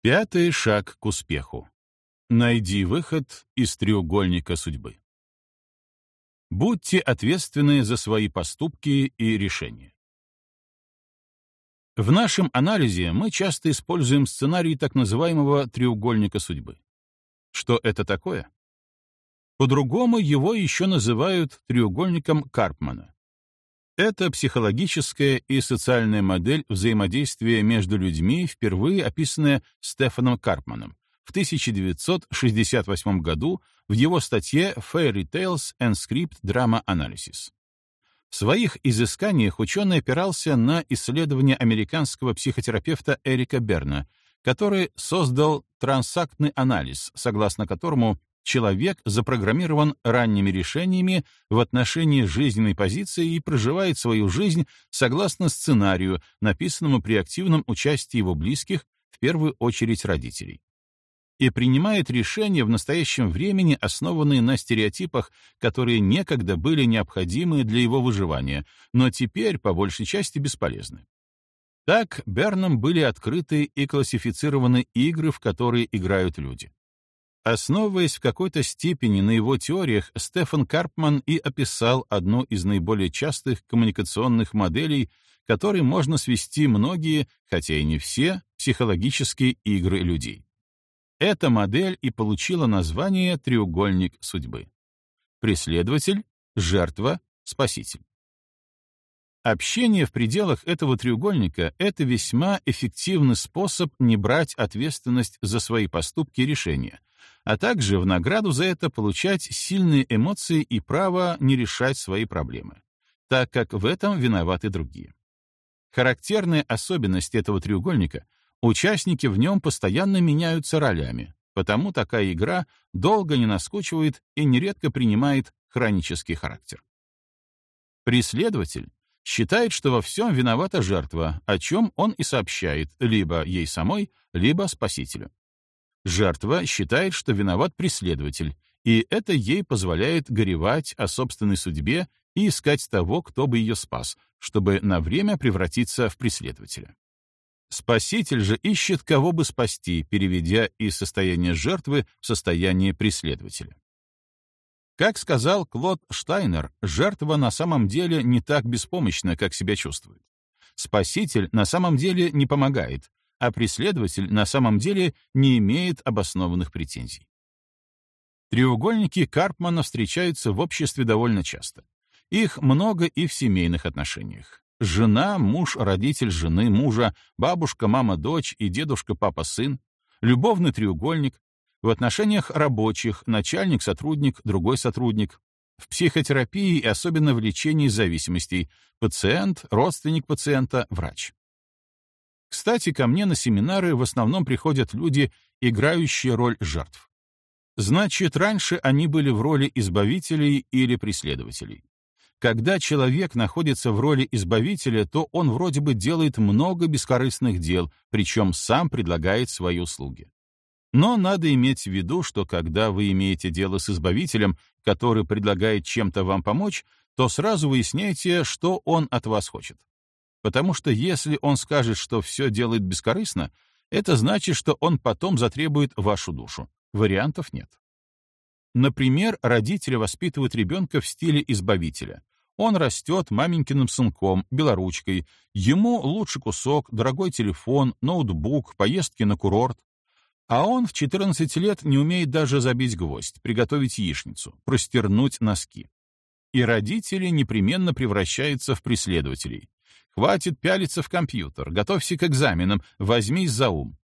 Пятый шаг к успеху. Найди выход из треугольника судьбы. Будьте ответственны за свои поступки и решения. В нашем анализе мы часто используем сценарий так называемого треугольника судьбы. Что это такое? По-другому его еще называют треугольником Карпмана. Это психологическая и социальная модель взаимодействия между людьми, впервые описанная Стефаном Карпманом в 1968 году в его статье Fairy Tales and Script Drama Analysis. В своих изысканиях ученый опирался на исследования американского психотерапевта Эрика Берна, который создал трансактный анализ, согласно которому человек запрограммирован ранними решениями в отношении жизненной позиции и проживает свою жизнь согласно сценарию, написанному при активном участии его близких, в первую очередь родителей. И принимает решения в настоящем времени, основанные на стереотипах, которые некогда были необходимы для его выживания, но теперь по большей части бесполезны. Так Берном были открыты и классифицированы игры, в которые играют люди. Основываясь в какой-то степени на его теориях, Стефан Карпман и описал одну из наиболее частых коммуникационных моделей, которой можно свести многие, хотя и не все, психологические игры людей. Эта модель и получила название «треугольник судьбы». Преследователь, жертва, спаситель. Общение в пределах этого треугольника — это весьма эффективный способ не брать ответственность за свои поступки и решения, а также в награду за это получать сильные эмоции и право не решать свои проблемы, так как в этом виноваты другие. Характерная особенность этого треугольника — участники в нем постоянно меняются ролями, потому такая игра долго не наскучивает и нередко принимает хронический характер. Преследователь считает, что во всем виновата жертва, о чем он и сообщает либо ей самой, либо спасителю. Жертва считает, что виноват преследователь, и это ей позволяет горевать о собственной судьбе и искать того, кто бы ее спас, чтобы на время превратиться в преследователя. Спаситель же ищет, кого бы спасти, переведя из состояния жертвы в состояние преследователя. Как сказал Клод Штайнер, жертва на самом деле не так беспомощна, как себя чувствует. Спаситель на самом деле не помогает, а преследователь на самом деле не имеет обоснованных претензий. Треугольники Карпмана встречаются в обществе довольно часто. Их много и в семейных отношениях. Жена, муж, родитель жены, мужа, бабушка, мама, дочь и дедушка, папа, сын. Любовный треугольник. В отношениях рабочих, начальник, сотрудник, другой сотрудник. В психотерапии и особенно в лечении зависимостей. Пациент, родственник пациента, врач. Кстати, ко мне на семинары в основном приходят люди, играющие роль жертв. Значит, раньше они были в роли избавителей или преследователей. Когда человек находится в роли избавителя, то он вроде бы делает много бескорыстных дел, причем сам предлагает свои услуги. Но надо иметь в виду, что когда вы имеете дело с избавителем, который предлагает чем-то вам помочь, то сразу выясняете, что он от вас хочет. Потому что если он скажет, что все делает бескорыстно, это значит, что он потом затребует вашу душу. Вариантов нет. Например, родители воспитывают ребенка в стиле избавителя. Он растет маменькиным сынком, белоручкой. Ему лучше кусок, дорогой телефон, ноутбук, поездки на курорт. А он в 14 лет не умеет даже забить гвоздь, приготовить яичницу, простернуть носки. И родители непременно превращаются в преследователей. Хватит пялиться в компьютер, готовься к экзаменам, возьмись за ум.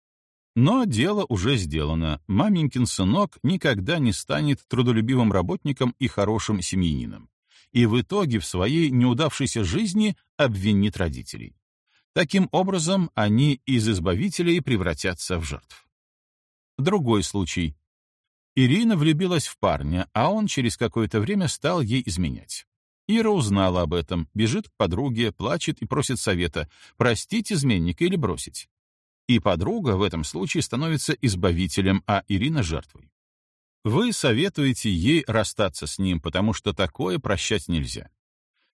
Но дело уже сделано. Маменькин сынок никогда не станет трудолюбивым работником и хорошим семьянином. И в итоге в своей неудавшейся жизни обвинит родителей. Таким образом, они из избавителей превратятся в жертв. Другой случай. Ирина влюбилась в парня, а он через какое-то время стал ей изменять. Ира узнала об этом, бежит к подруге, плачет и просит совета, простить изменника или бросить. И подруга в этом случае становится избавителем, а Ирина — жертвой. Вы советуете ей расстаться с ним, потому что такое прощать нельзя.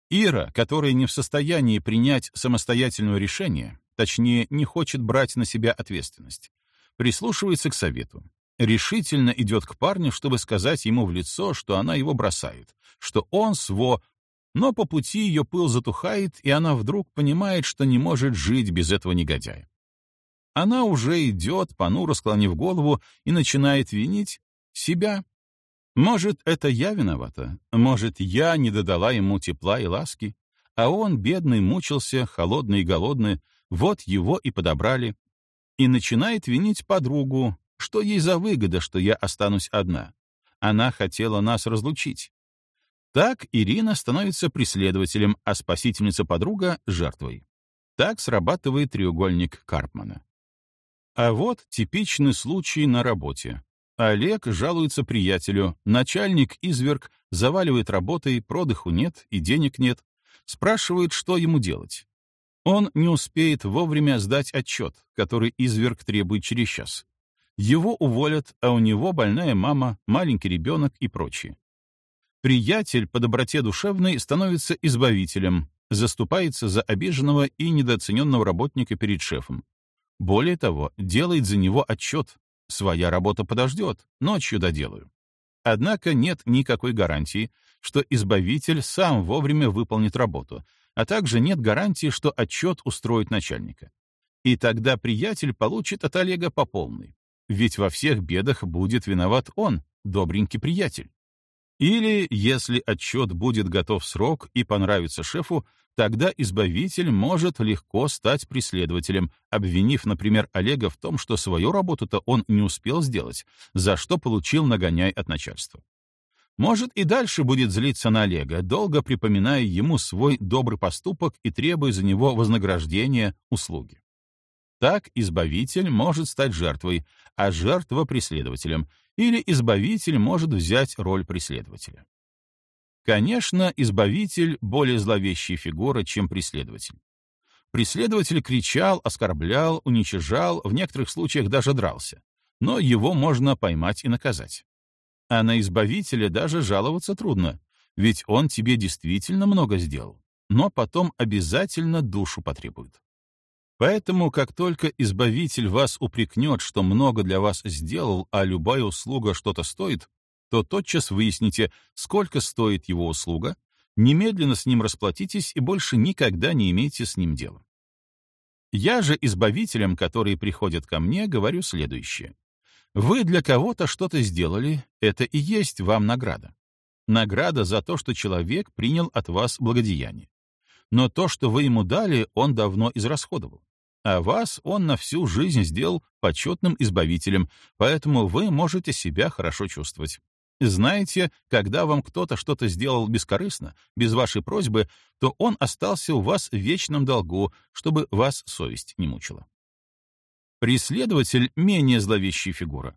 Ира, которая не в состоянии принять самостоятельное решение, точнее, не хочет брать на себя ответственность, прислушивается к совету. Решительно идет к парню, чтобы сказать ему в лицо, что она его бросает, что он сво, но по пути ее пыл затухает, и она вдруг понимает, что не может жить без этого негодяя. Она уже идет, понуро склонив голову, и начинает винить себя. Может, это я виновата? Может, я не додала ему тепла и ласки? А он, бедный, мучился, холодный и голодный, вот его и подобрали. И начинает винить подругу, что ей за выгода, что я останусь одна. Она хотела нас разлучить. Так Ирина становится преследователем, а спасительница-подруга — жертвой. Так срабатывает треугольник Карпмана. А вот типичный случай на работе. Олег жалуется приятелю, начальник изверг, заваливает работой, продыху нет и денег нет, спрашивает, что ему делать. Он не успеет вовремя сдать отчет, который изверг требует через час. Его уволят, а у него больная мама, маленький ребенок и прочее. Приятель по доброте душевной становится избавителем, заступается за обиженного и недооцененного работника перед шефом. Более того, делает за него отчет. Своя работа подождет, ночью доделаю. Однако нет никакой гарантии, что избавитель сам вовремя выполнит работу, а также нет гарантии, что отчет устроит начальника. И тогда приятель получит от Олега по полной. Ведь во всех бедах будет виноват он, добренький приятель. Или, если отчет будет готов в срок и понравится шефу, тогда избавитель может легко стать преследователем, обвинив, например, Олега в том, что свою работу-то он не успел сделать, за что получил нагоняй от начальства. Может, и дальше будет злиться на Олега, долго припоминая ему свой добрый поступок и требуя за него вознаграждения, услуги. Так избавитель может стать жертвой, а жертва — преследователем, или избавитель может взять роль преследователя. Конечно, избавитель — более зловещая фигура, чем преследователь. Преследователь кричал, оскорблял, уничижал, в некоторых случаях даже дрался. Но его можно поймать и наказать. А на избавителя даже жаловаться трудно, ведь он тебе действительно много сделал, но потом обязательно душу потребует. Поэтому, как только Избавитель вас упрекнет, что много для вас сделал, а любая услуга что-то стоит, то тотчас выясните, сколько стоит его услуга, немедленно с ним расплатитесь и больше никогда не имейте с ним дела. Я же избавителям, которые приходят ко мне, говорю следующее. Вы для кого-то что-то сделали, это и есть вам награда. Награда за то, что человек принял от вас благодеяние. Но то, что вы ему дали, он давно израсходовал а вас он на всю жизнь сделал почетным избавителем, поэтому вы можете себя хорошо чувствовать. Знаете, когда вам кто-то что-то сделал бескорыстно, без вашей просьбы, то он остался у вас в вечном долгу, чтобы вас совесть не мучила. Преследователь — менее зловещая фигура.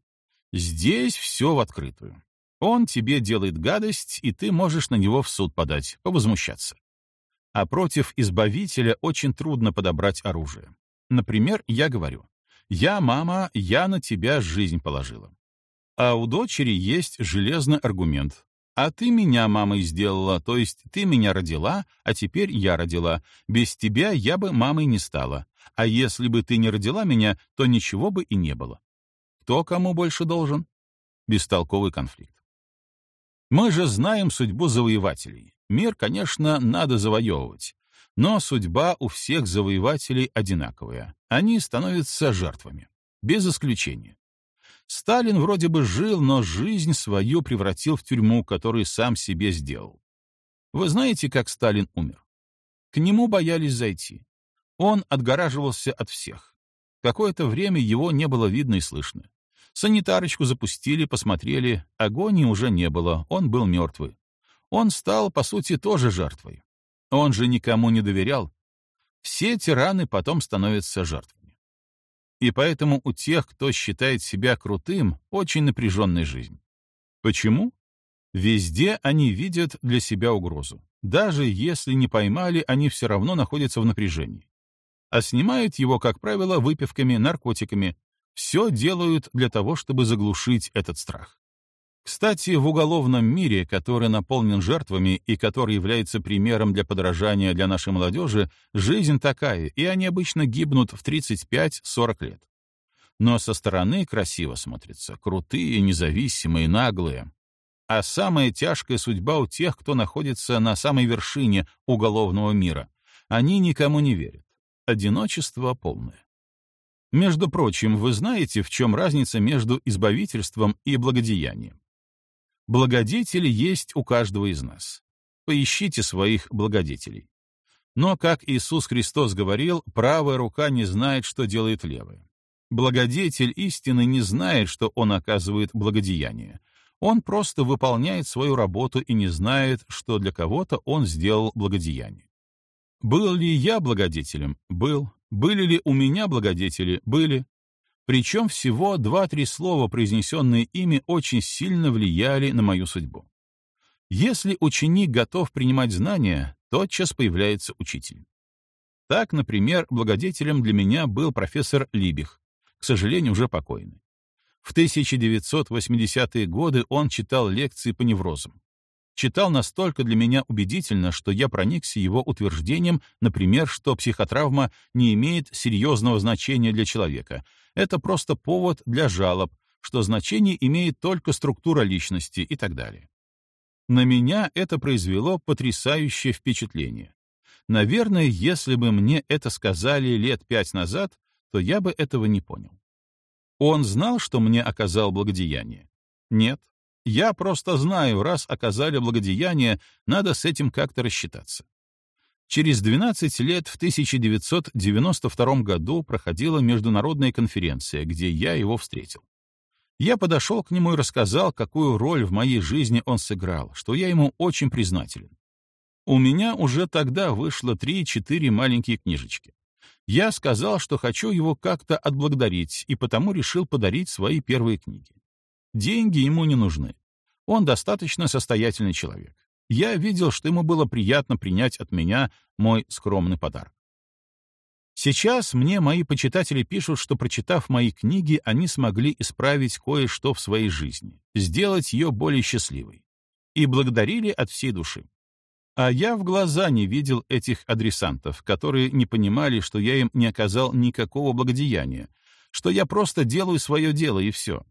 Здесь все в открытую. Он тебе делает гадость, и ты можешь на него в суд подать, повозмущаться. А против избавителя очень трудно подобрать оружие. Например, я говорю, «Я, мама, я на тебя жизнь положила». А у дочери есть железный аргумент. «А ты меня мамой сделала, то есть ты меня родила, а теперь я родила. Без тебя я бы мамой не стала. А если бы ты не родила меня, то ничего бы и не было». Кто кому больше должен? Бестолковый конфликт. Мы же знаем судьбу завоевателей. Мир, конечно, надо завоевывать. Но судьба у всех завоевателей одинаковая. Они становятся жертвами. Без исключения. Сталин вроде бы жил, но жизнь свою превратил в тюрьму, которую сам себе сделал. Вы знаете, как Сталин умер? К нему боялись зайти. Он отгораживался от всех. Какое-то время его не было видно и слышно. Санитарочку запустили, посмотрели, агонии уже не было, он был мертвый. Он стал, по сути, тоже жертвой. Он же никому не доверял. Все тираны потом становятся жертвами. И поэтому у тех, кто считает себя крутым, очень напряженная жизнь. Почему? Везде они видят для себя угрозу. Даже если не поймали, они все равно находятся в напряжении. А снимают его, как правило, выпивками, наркотиками. Все делают для того, чтобы заглушить этот страх. Кстати, в уголовном мире, который наполнен жертвами и который является примером для подражания для нашей молодежи, жизнь такая, и они обычно гибнут в 35-40 лет. но со стороны красиво смотрятся, крутые, независимые, наглые. А самая тяжкая судьба у тех, кто находится на самой вершине уголовного мира. Они никому не верят. Одиночество полное. Между прочим, вы знаете, в чем разница между избавительством и благодеянием? Благодетели есть у каждого из нас. Поищите своих благодетелей. Но, как Иисус Христос говорил, правая рука не знает, что делает левая. Благодетель истины не знает, что он оказывает благодеяние. Он просто выполняет свою работу и не знает, что для кого-то он сделал благодеяние. Был ли я благодетелем? Был. Были ли у меня благодетели? Были. Причем всего два-три слова, произнесенные ими, очень сильно влияли на мою судьбу. Если ученик готов принимать знания, тотчас появляется учитель. Так, например, благодетелем для меня был профессор Либих, к сожалению, уже покойный. В 1980-е годы он читал лекции по неврозам читал настолько для меня убедительно, что я проникся его утверждением, например, что психотравма не имеет серьезного значения для человека. Это просто повод для жалоб, что значение имеет только структура личности и так далее. На меня это произвело потрясающее впечатление. Наверное, если бы мне это сказали лет пять назад, то я бы этого не понял. Он знал, что мне оказал благодеяние? Нет. Я просто знаю, раз оказали благодеяние, надо с этим как-то рассчитаться. Через 12 лет, в 1992 году, проходила международная конференция, где я его встретил. Я подошел к нему и рассказал, какую роль в моей жизни он сыграл, что я ему очень признателен. У меня уже тогда вышло 3-4 маленькие книжечки. Я сказал, что хочу его как-то отблагодарить, и потому решил подарить свои первые книги. Деньги ему не нужны. Он достаточно состоятельный человек. Я видел, что ему было приятно принять от меня мой скромный подарок. Сейчас мне мои почитатели пишут, что, прочитав мои книги, они смогли исправить кое-что в своей жизни, сделать ее более счастливой. И благодарили от всей души. А я в глаза не видел этих адресантов, которые не понимали, что я им не оказал никакого благодеяния, что я просто делаю свое дело и все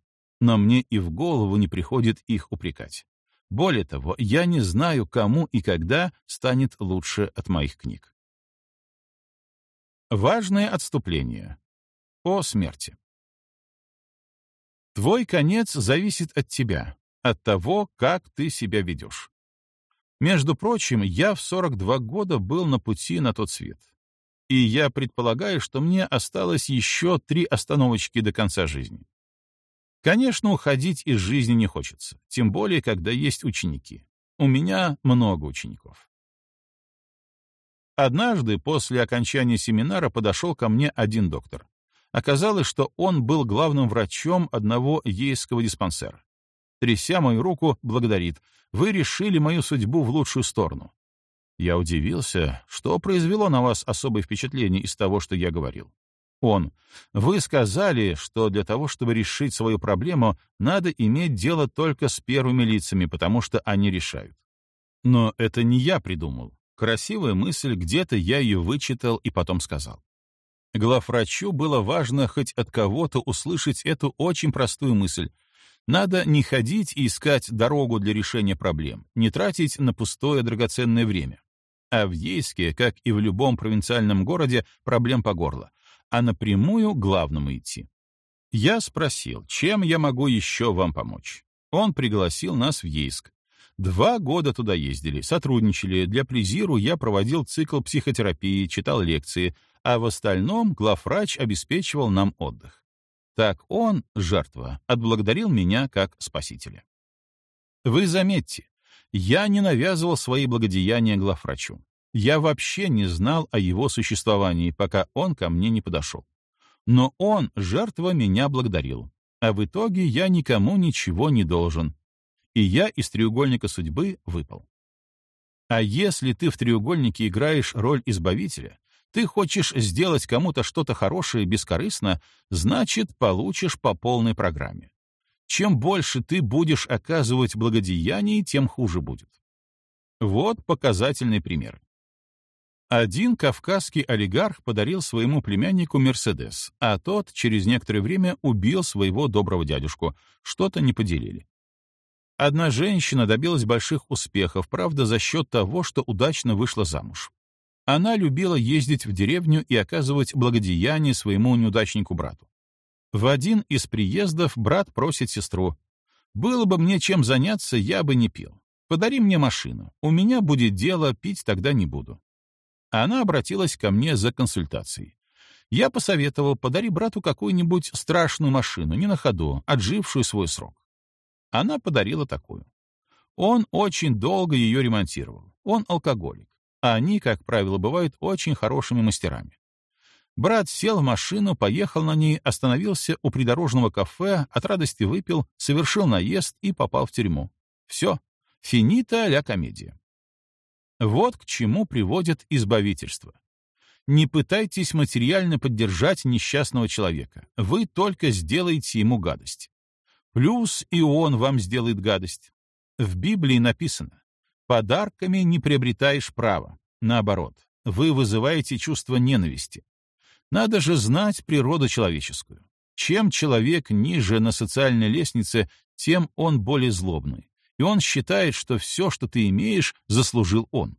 но мне и в голову не приходит их упрекать. Более того, я не знаю, кому и когда станет лучше от моих книг. Важное отступление. О смерти. Твой конец зависит от тебя, от того, как ты себя ведешь. Между прочим, я в 42 года был на пути на тот свет. И я предполагаю, что мне осталось еще три остановочки до конца жизни. Конечно, уходить из жизни не хочется, тем более, когда есть ученики. У меня много учеников. Однажды после окончания семинара подошел ко мне один доктор. Оказалось, что он был главным врачом одного ейского диспансера. Тряся мою руку, благодарит. «Вы решили мою судьбу в лучшую сторону». Я удивился, что произвело на вас особое впечатление из того, что я говорил. Он. Вы сказали, что для того, чтобы решить свою проблему, надо иметь дело только с первыми лицами, потому что они решают. Но это не я придумал. Красивая мысль, где-то я ее вычитал и потом сказал. Главврачу было важно хоть от кого-то услышать эту очень простую мысль. Надо не ходить и искать дорогу для решения проблем, не тратить на пустое драгоценное время. А в Ейске, как и в любом провинциальном городе, проблем по горло а напрямую главному идти. Я спросил, чем я могу еще вам помочь. Он пригласил нас в Ейск. Два года туда ездили, сотрудничали. Для Плезиру я проводил цикл психотерапии, читал лекции, а в остальном главврач обеспечивал нам отдых. Так он, жертва, отблагодарил меня как спасителя. Вы заметьте, я не навязывал свои благодеяния главврачу. Я вообще не знал о его существовании, пока он ко мне не подошел. Но он, жертва, меня благодарил. А в итоге я никому ничего не должен. И я из треугольника судьбы выпал. А если ты в треугольнике играешь роль избавителя, ты хочешь сделать кому-то что-то хорошее бескорыстно, значит, получишь по полной программе. Чем больше ты будешь оказывать благодеяний, тем хуже будет. Вот показательный пример. Один кавказский олигарх подарил своему племяннику Мерседес, а тот через некоторое время убил своего доброго дядюшку, что-то не поделили. Одна женщина добилась больших успехов, правда, за счет того, что удачно вышла замуж. Она любила ездить в деревню и оказывать благодеяние своему неудачнику-брату. В один из приездов брат просит сестру, «Было бы мне чем заняться, я бы не пил. Подари мне машину, у меня будет дело, пить тогда не буду». Она обратилась ко мне за консультацией. Я посоветовал, подари брату какую-нибудь страшную машину, не на ходу, отжившую свой срок. Она подарила такую. Он очень долго ее ремонтировал. Он алкоголик. А они, как правило, бывают очень хорошими мастерами. Брат сел в машину, поехал на ней, остановился у придорожного кафе, от радости выпил, совершил наезд и попал в тюрьму. Все. Финита ля комедия. Вот к чему приводит избавительство. Не пытайтесь материально поддержать несчастного человека. Вы только сделаете ему гадость. Плюс и он вам сделает гадость. В Библии написано, подарками не приобретаешь права. Наоборот, вы вызываете чувство ненависти. Надо же знать природу человеческую. Чем человек ниже на социальной лестнице, тем он более злобный и он считает, что все, что ты имеешь, заслужил он.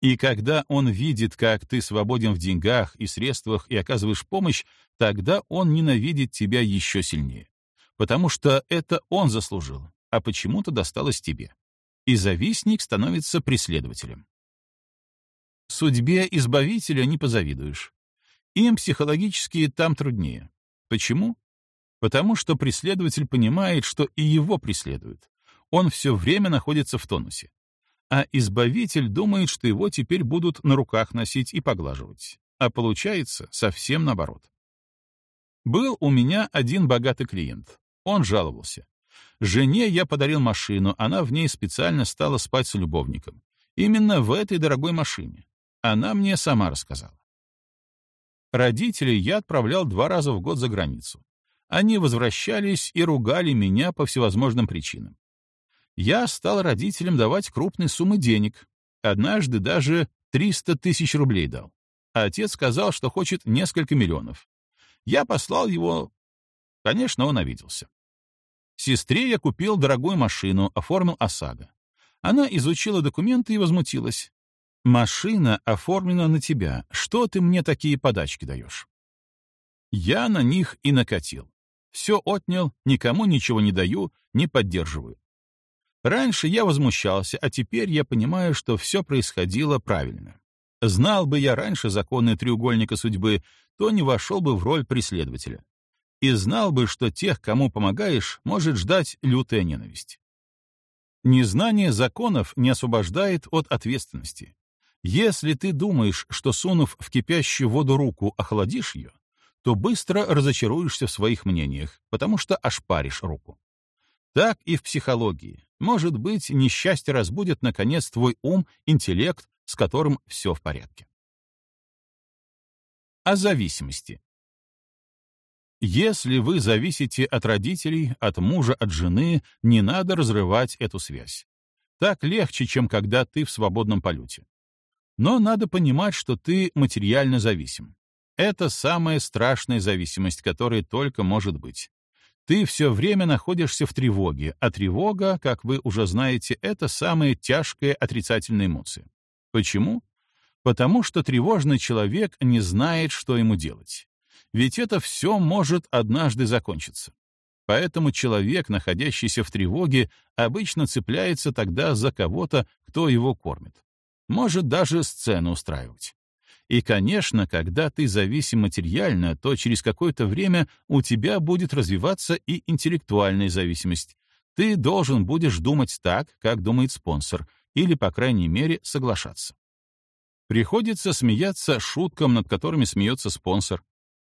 И когда он видит, как ты свободен в деньгах и средствах и оказываешь помощь, тогда он ненавидит тебя еще сильнее. Потому что это он заслужил, а почему-то досталось тебе. И завистник становится преследователем. Судьбе избавителя не позавидуешь. Им психологически там труднее. Почему? Потому что преследователь понимает, что и его преследуют он все время находится в тонусе. А избавитель думает, что его теперь будут на руках носить и поглаживать. А получается совсем наоборот. Был у меня один богатый клиент. Он жаловался. Жене я подарил машину, она в ней специально стала спать с любовником. Именно в этой дорогой машине. Она мне сама рассказала. Родителей я отправлял два раза в год за границу. Они возвращались и ругали меня по всевозможным причинам я стал родителям давать крупные суммы денег. Однажды даже 300 тысяч рублей дал. Отец сказал, что хочет несколько миллионов. Я послал его... Конечно, он обиделся. Сестре я купил дорогую машину, оформил ОСАГО. Она изучила документы и возмутилась. «Машина оформлена на тебя. Что ты мне такие подачки даешь?» Я на них и накатил. Все отнял, никому ничего не даю, не поддерживаю. Раньше я возмущался, а теперь я понимаю, что все происходило правильно. Знал бы я раньше законы треугольника судьбы, то не вошел бы в роль преследователя. И знал бы, что тех, кому помогаешь, может ждать лютая ненависть. Незнание законов не освобождает от ответственности. Если ты думаешь, что сунув в кипящую воду руку, охладишь ее, то быстро разочаруешься в своих мнениях, потому что ошпаришь руку. Так и в психологии. Может быть, несчастье разбудит, наконец, твой ум, интеллект, с которым все в порядке. О зависимости. Если вы зависите от родителей, от мужа, от жены, не надо разрывать эту связь. Так легче, чем когда ты в свободном полете. Но надо понимать, что ты материально зависим. Это самая страшная зависимость, которая только может быть. Ты все время находишься в тревоге, а тревога, как вы уже знаете, это самая тяжкая отрицательная эмоция. Почему? Потому что тревожный человек не знает, что ему делать. Ведь это все может однажды закончиться. Поэтому человек, находящийся в тревоге, обычно цепляется тогда за кого-то, кто его кормит. Может даже сцену устраивать. И, конечно, когда ты зависим материально, то через какое-то время у тебя будет развиваться и интеллектуальная зависимость. Ты должен будешь думать так, как думает спонсор, или, по крайней мере, соглашаться. Приходится смеяться шуткам, над которыми смеется спонсор.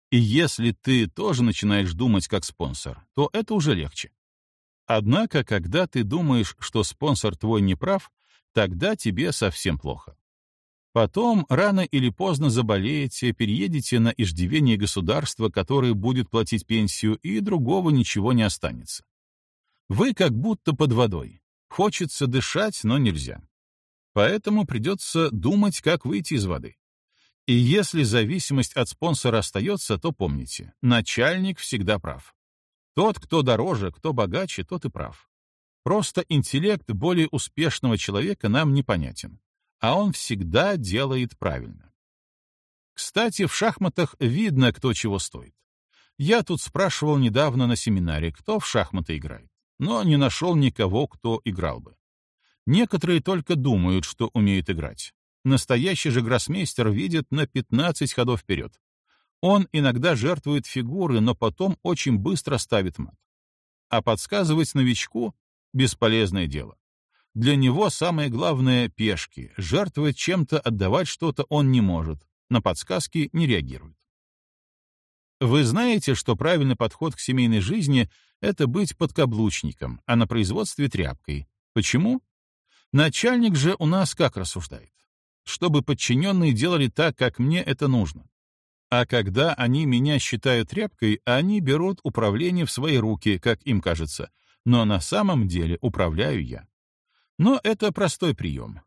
И если ты тоже начинаешь думать как спонсор, то это уже легче. Однако, когда ты думаешь, что спонсор твой не прав, тогда тебе совсем плохо. Потом, рано или поздно заболеете, переедете на иждивение государства, которое будет платить пенсию, и другого ничего не останется. Вы как будто под водой. Хочется дышать, но нельзя. Поэтому придется думать, как выйти из воды. И если зависимость от спонсора остается, то помните, начальник всегда прав. Тот, кто дороже, кто богаче, тот и прав. Просто интеллект более успешного человека нам непонятен, а он всегда делает правильно. Кстати, в шахматах видно, кто чего стоит. Я тут спрашивал недавно на семинаре, кто в шахматы играет, но не нашел никого, кто играл бы. Некоторые только думают, что умеют играть. Настоящий же гроссмейстер видит на 15 ходов вперед. Он иногда жертвует фигуры, но потом очень быстро ставит мат. А подсказывать новичку — бесполезное дело. Для него самое главное — пешки. Жертвовать чем-то, отдавать что-то он не может. На подсказки не реагирует. Вы знаете, что правильный подход к семейной жизни — это быть подкаблучником, а на производстве — тряпкой. Почему? Начальник же у нас как рассуждает? Чтобы подчиненные делали так, как мне это нужно. А когда они меня считают тряпкой, они берут управление в свои руки, как им кажется. Но на самом деле управляю я. Но это простой прием.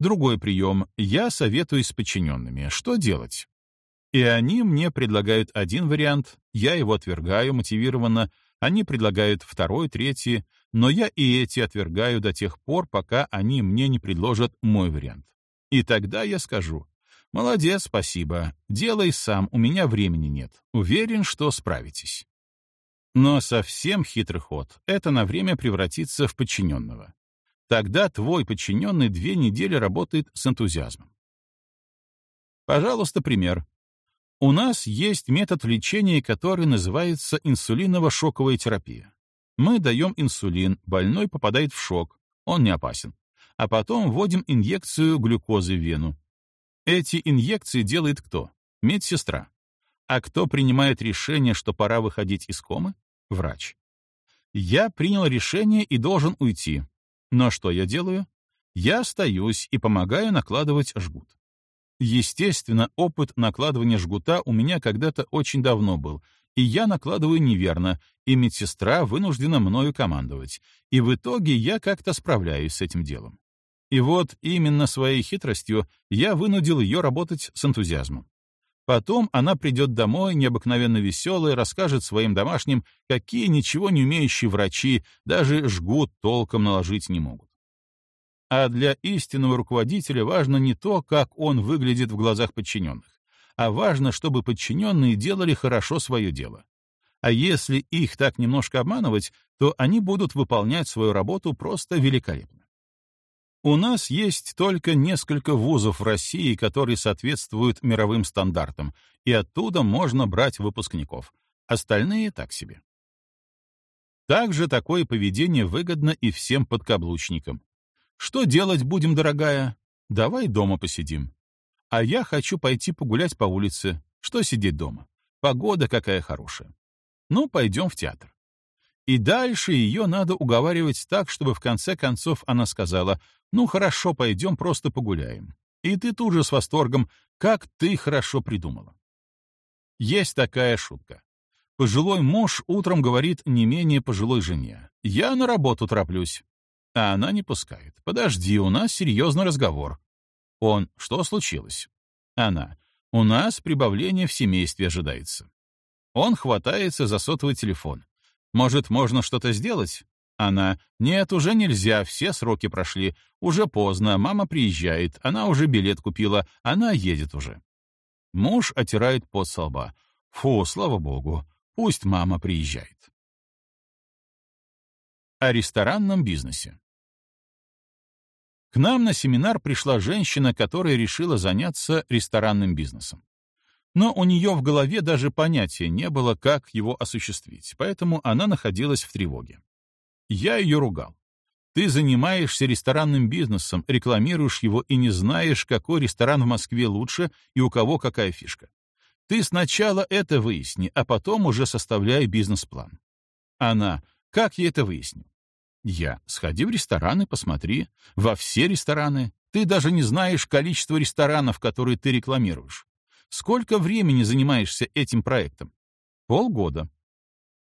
Другой прием — я советуюсь с подчиненными. Что делать? И они мне предлагают один вариант, я его отвергаю мотивированно, они предлагают второй, третий, но я и эти отвергаю до тех пор, пока они мне не предложат мой вариант. И тогда я скажу, «Молодец, спасибо. Делай сам, у меня времени нет. Уверен, что справитесь». Но совсем хитрый ход — это на время превратиться в подчиненного. Тогда твой подчиненный две недели работает с энтузиазмом. Пожалуйста, пример. У нас есть метод лечения, который называется инсулиново-шоковая терапия. Мы даем инсулин, больной попадает в шок, он не опасен. А потом вводим инъекцию глюкозы в вену. Эти инъекции делает кто? Медсестра. А кто принимает решение, что пора выходить из комы? Врач. Я принял решение и должен уйти. Но что я делаю? Я остаюсь и помогаю накладывать жгут. Естественно, опыт накладывания жгута у меня когда-то очень давно был, и я накладываю неверно, и медсестра вынуждена мною командовать, и в итоге я как-то справляюсь с этим делом. И вот именно своей хитростью я вынудил ее работать с энтузиазмом. Потом она придет домой, необыкновенно веселая, расскажет своим домашним, какие ничего не умеющие врачи даже жгут толком наложить не могут. А для истинного руководителя важно не то, как он выглядит в глазах подчиненных, а важно, чтобы подчиненные делали хорошо свое дело. А если их так немножко обманывать, то они будут выполнять свою работу просто великолепно. У нас есть только несколько вузов в России, которые соответствуют мировым стандартам, и оттуда можно брать выпускников. Остальные — так себе. Также такое поведение выгодно и всем подкаблучникам. Что делать будем, дорогая? Давай дома посидим. А я хочу пойти погулять по улице. Что сидеть дома? Погода какая хорошая. Ну, пойдем в театр. И дальше ее надо уговаривать так, чтобы в конце концов она сказала, ну хорошо, пойдем просто погуляем. И ты тут же с восторгом, как ты хорошо придумала. Есть такая шутка. Пожилой муж утром говорит не менее пожилой жене, я на работу тороплюсь. А она не пускает. Подожди, у нас серьезный разговор. Он, что случилось? Она, у нас прибавление в семействе ожидается. Он хватается за сотовый телефон. Может, можно что-то сделать? Она, нет, уже нельзя, все сроки прошли. Уже поздно, мама приезжает, она уже билет купила, она едет уже. Муж отирает пот со лба. Фу, слава богу, пусть мама приезжает. О ресторанном бизнесе. К нам на семинар пришла женщина, которая решила заняться ресторанным бизнесом. Но у нее в голове даже понятия не было, как его осуществить, поэтому она находилась в тревоге. Я ее ругал. Ты занимаешься ресторанным бизнесом, рекламируешь его и не знаешь, какой ресторан в Москве лучше и у кого какая фишка. Ты сначала это выясни, а потом уже составляй бизнес-план. Она, как я это выясню? Я, сходи в рестораны, посмотри, во все рестораны. Ты даже не знаешь количество ресторанов, которые ты рекламируешь. Сколько времени занимаешься этим проектом? Полгода.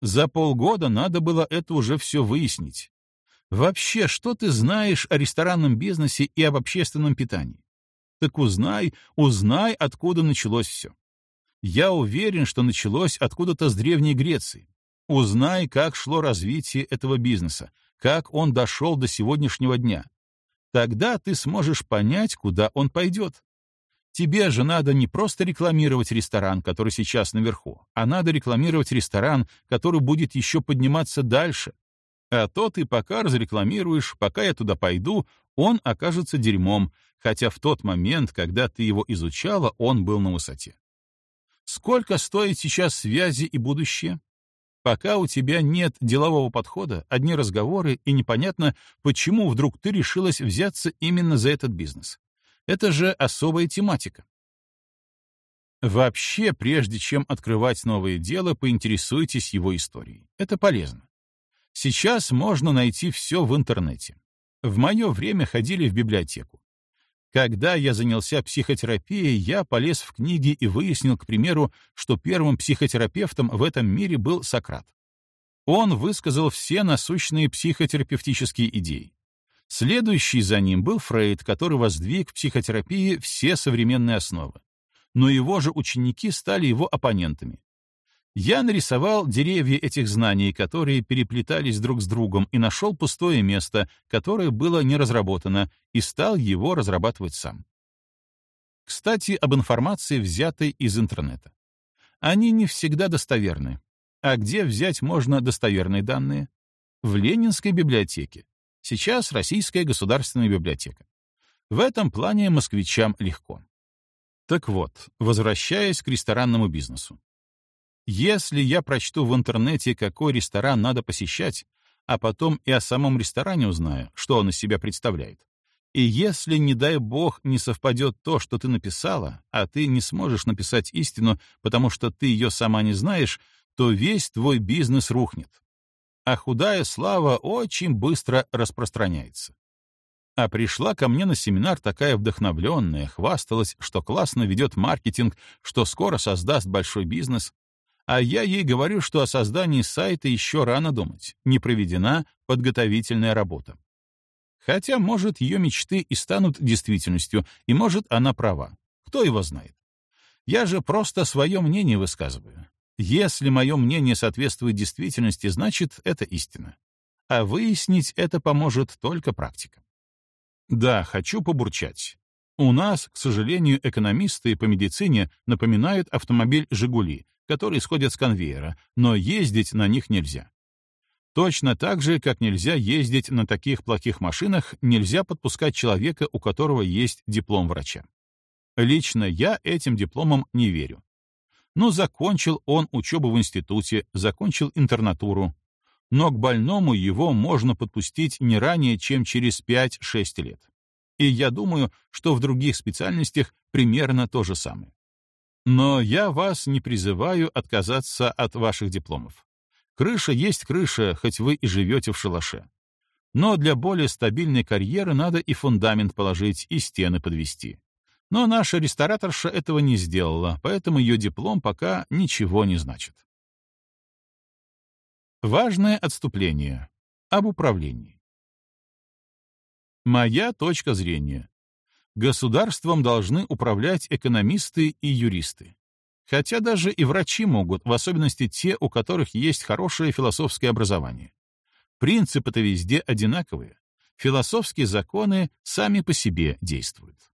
За полгода надо было это уже все выяснить. Вообще, что ты знаешь о ресторанном бизнесе и об общественном питании? Так узнай, узнай, откуда началось все. Я уверен, что началось откуда-то с Древней Греции. Узнай, как шло развитие этого бизнеса, как он дошел до сегодняшнего дня. Тогда ты сможешь понять, куда он пойдет. Тебе же надо не просто рекламировать ресторан, который сейчас наверху, а надо рекламировать ресторан, который будет еще подниматься дальше. А то ты пока разрекламируешь, пока я туда пойду, он окажется дерьмом, хотя в тот момент, когда ты его изучала, он был на высоте. Сколько стоит сейчас связи и будущее? Пока у тебя нет делового подхода, одни разговоры, и непонятно, почему вдруг ты решилась взяться именно за этот бизнес. Это же особая тематика. Вообще, прежде чем открывать новое дело, поинтересуйтесь его историей. Это полезно. Сейчас можно найти все в интернете. В мое время ходили в библиотеку. Когда я занялся психотерапией, я полез в книги и выяснил, к примеру, что первым психотерапевтом в этом мире был Сократ. Он высказал все насущные психотерапевтические идеи. Следующий за ним был Фрейд, который воздвиг в психотерапии все современные основы. Но его же ученики стали его оппонентами. Я нарисовал деревья этих знаний, которые переплетались друг с другом, и нашел пустое место, которое было не разработано, и стал его разрабатывать сам. Кстати, об информации, взятой из интернета. Они не всегда достоверны. А где взять можно достоверные данные? В Ленинской библиотеке. Сейчас Российская государственная библиотека. В этом плане москвичам легко. Так вот, возвращаясь к ресторанному бизнесу. Если я прочту в интернете, какой ресторан надо посещать, а потом и о самом ресторане узнаю, что он из себя представляет, и если, не дай бог, не совпадет то, что ты написала, а ты не сможешь написать истину, потому что ты ее сама не знаешь, то весь твой бизнес рухнет а худая слава очень быстро распространяется. А пришла ко мне на семинар такая вдохновленная, хвасталась, что классно ведет маркетинг, что скоро создаст большой бизнес. А я ей говорю, что о создании сайта еще рано думать, не проведена подготовительная работа. Хотя, может, ее мечты и станут действительностью, и, может, она права. Кто его знает? Я же просто свое мнение высказываю. Если мое мнение соответствует действительности, значит, это истина. А выяснить это поможет только практика. Да, хочу побурчать. У нас, к сожалению, экономисты по медицине напоминают автомобиль «Жигули», который сходят с конвейера, но ездить на них нельзя. Точно так же, как нельзя ездить на таких плохих машинах, нельзя подпускать человека, у которого есть диплом врача. Лично я этим дипломом не верю. Но закончил он учебу в институте, закончил интернатуру. Но к больному его можно подпустить не ранее, чем через 5-6 лет. И я думаю, что в других специальностях примерно то же самое. Но я вас не призываю отказаться от ваших дипломов. Крыша есть крыша, хоть вы и живете в шалаше. Но для более стабильной карьеры надо и фундамент положить, и стены подвести. Но наша рестораторша этого не сделала, поэтому ее диплом пока ничего не значит. Важное отступление. Об управлении. Моя точка зрения. Государством должны управлять экономисты и юристы. Хотя даже и врачи могут, в особенности те, у которых есть хорошее философское образование. Принципы-то везде одинаковые. Философские законы сами по себе действуют.